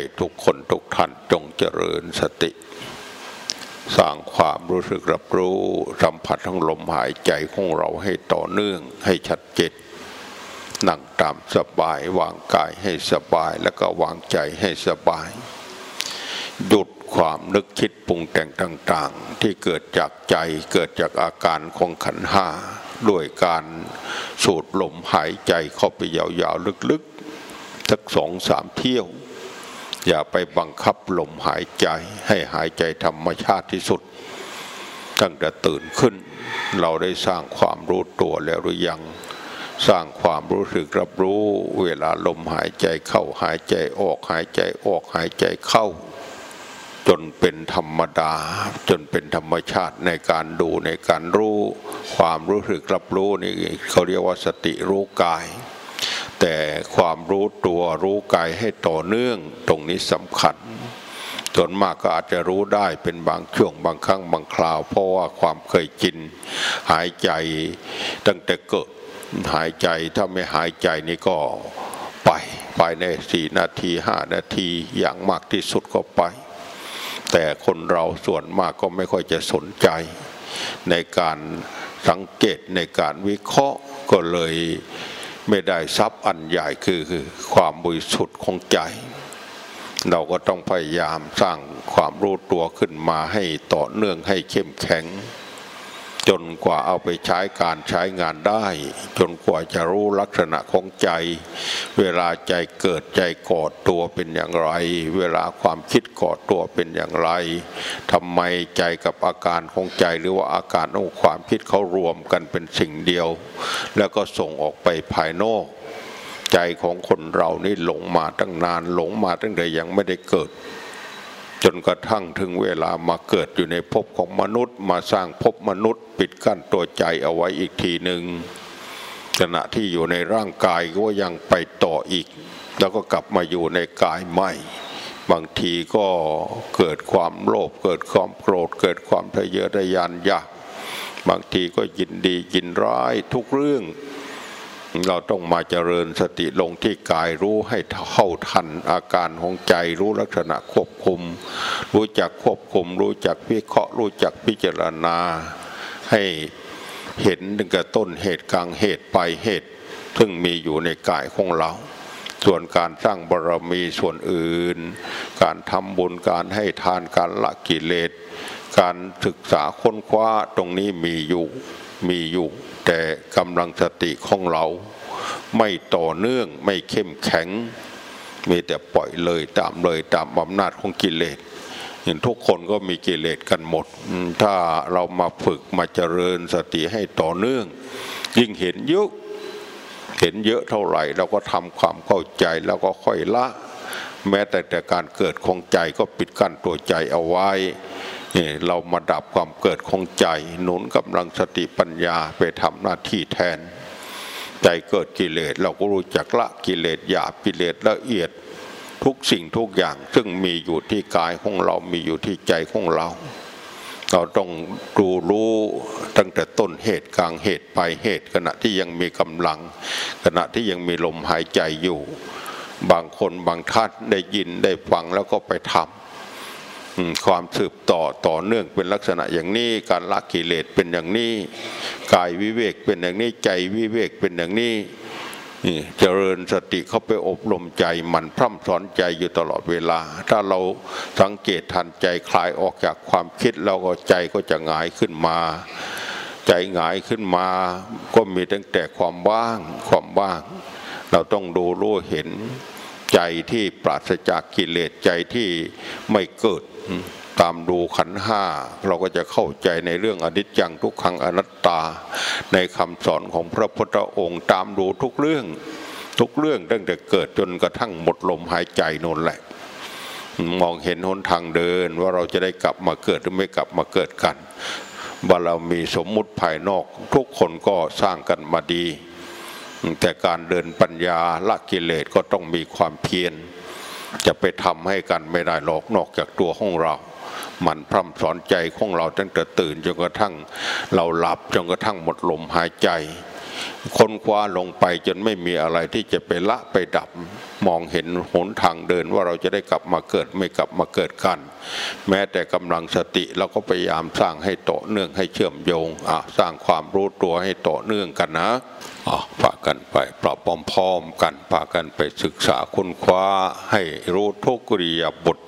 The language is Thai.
ให้ทุกคนทุกท่านจงเจริญสติ สร้างความรู้สึกรับรู้สัมผัสทั้งลมหายใจของเราให้ต่อเนื่องให้ชัดเจนนั่งตามสบายวางกายให้สบายแล้วก็วางใจให้สบาย หยุดความนึกคิดปรุงแต่งต่างๆ ที่เกิดจากใจเกิดจากอาการของขันห้าด้วยการสูดลมหายใจเข้าไปยาวๆลึกๆสักสองสามเที่ยว อย่าไปบังคับลมหายใจให้หายใจธรรมชาติที่สุด ตั้งแต่ตื่นขึ้น เราได้สร้างความรู้ตัวแล้วหรือยัง สร้างความรู้สึกรับรู้ เวลาลมหายใจเข้าหายใจออกหายใจออกหายใจเข้า จนเป็นธรรมดา จนเป็นธรรมชาติในการดูในการรู้ ความรู้สึกรับรู้นี่เขาเรียกว่าสติรู้กาย แต่ความรู้ตัวรู้กายให้ต่อเนื่องตรงนี้สำคัญส่วนมากก็อาจจะรู้ได้เป็นบางช่วงบางครั้งบางคราว เพราะว่าความเคยกิน หายใจตั้งแต่เกิดหายใจถ้าไม่หายใจนี่ก็ไปไปในสี่นาทีห้านาทีอย่างมากที่สุดก็ไป แต่คนเราส่วนมากก็ไม่ค่อยจะสนใจ ในการสังเกตในการวิเคราะห์ก็เลย ไม่ได้ทรัพย์อันใหญ่คือคือความบริสุทธิ์ของใจ เราก็ต้องพยายามสร้างความรู้ตัวขึ้นมาให้ต่อเนื่องให้เข้มแข็ง จนกว่าเอาไปใช้การใช้งานได้ จนกว่าจะรู้ลักษณะของใจ เวลาใจเกิดใจก่อตัวเป็นอย่างไร เวลาความคิดก่อตัวเป็นอย่างไรทำไมใจกับอาการของใจหรือว่าอาการของความคิดเขารวมกันเป็นสิ่งเดียว แล้วก็ส่งออกไปภายนอกใจของคนเรานี่หลงมาตั้งนานหลงมาตั้งแต่ยังไม่ได้เกิด จนกระทั่งถึงเวลามาเกิดอยู่ในภพของมนุษย์ มาสร้างภพมนุษย์ ปิดกั้นตัวใจเอาไว้อีกทีหนึ่งขณะที่อยู่ในร่างกายก็ยังไปต่ออีก แล้วก็กลับมาอยู่ในกายใหม่บางทีก็เกิดความโลภเกิดความโกรธ เกิดความทะเยอทะยานอยากบางทีก็ยินดียินร้ายทุกเรื่อง เราต้องมาเจริญสติลงที่กายรู้ให้เท่าทันอาการของใจรู้ลักษณะควบคุม รู้จักควบคุม รู้จักวิเคราะห์รู้จักพิจารณา ให้เห็นตั้งแต่ต้นเหตุกลางเหตุปลายเหตุ ซึ่งมีอยู่ในกายของเรา ส่วนการสร้างบารมีส่วนอื่น การทำบุญการให้ทานการละกิเลส การศึกษาค้นคว้าตรงนี้มีอยู่มีอยู่ แต่กำลังสติของเรา ไม่ต่อเนื่องไม่เข้มแข็ง มีแต่ปล่อยเลยตามเลยตามอำนาจของกิเลสเห็นทุกคนก็มีกิเลสกันหมด ถ้าเรามาฝึกมาเจริญสติให้ต่อเนื่อง ยิ่งเห็นเยอะเห็นเยอะเท่าไหร่เราก็ทำความเข้าใจแล้วก็ค่อยละ แม้แต่แต่การเกิดของใจก็ปิดกั้นตัวใจเอาไว้ เรามาดับความเกิดของใจ หนุนกำลังสติปัญญาไปทำหน้าที่แทน ใจเกิดกิเลสเราก็รู้จักละกิเลสหยาบกิเลสละเอียดทุกสิ่งทุกอย่าง ซึ่งมีอยู่ที่กายของเรา มีอยู่ที่ใจของเรา เราต้องดูรู้ตั้งแต่ต้นเหตุกลางเหตุปลายเหตุ ขณะที่ยังมีกำลัง ขณะที่ยังมีลมหายใจอยู่ บางคนบางท่านได้ยินได้ฟังแล้วก็ไปทำ ความสืบต่อต่อเนื่องเป็นลักษณะอย่างนี้ การละกิเลสเป็นอย่างนี้กายวิเวกเป็นอย่างนี้ใจวิเวกเป็นอย่างนี้เจริญสติเข้าไปอบรมใจมันพร่ำสอนใจอยู่ตลอดเวลา ถ้าเราสังเกตทันใจคลายออกจากความคิดแล้วก็ใจก็จะหงายขึ้นมา ใจหงายขึ้นมา ก็มีตั้งแต่ความว่างความว่าง เราต้องดูรู้เห็น ใจที่ปราศจากกิเลสใจที่ไม่เกิดตามดูขันห้าเราก็จะเข้าใจในเรื่องอนิจจังทุกขังอนัตตา ในคำสอนของพระพุทธองค์ตามดูทุกเรื่องทุกเรื่องตั้งแต่เกิดจนกระทั่งหมดลมหายใจนนแหละ มองเห็นหนทางเดินว่าเราจะได้กลับมาเกิดหรือไม่กลับมาเกิดกันว่ารมีสมมุติภายนอกทุกคนก็สร้างกันมาดี แต่การเดินปัญญาละกิเลสก็ต้องมีความเพียร จะไปทำให้กันไม่ได้หรอกนอกจากตัวของเรา มันพร่ำสอนใจของเราตั้งแต่ตื่นจนกระทั่งเราหลับจนกระทั่งหมดลมหายใจ ค้นคว้าลงไปจนไม่มีอะไรที่จะไปละไปดับมองเห็นหนทางเดินว่าเราจะได้กลับมาเกิดไม่กลับมาเกิดกัน แม้แต่กำลังสติเราก็พยายามสร้างให้ต่อเนื่องให้เชื่อมโยงอะสร้างความรู้ตัวให้ต่อเนื่องกันนะอะพากันไปปรับพร้อมๆกันพากันไปศึกษาค้นคว้าให้รู้ทุกกริยาบท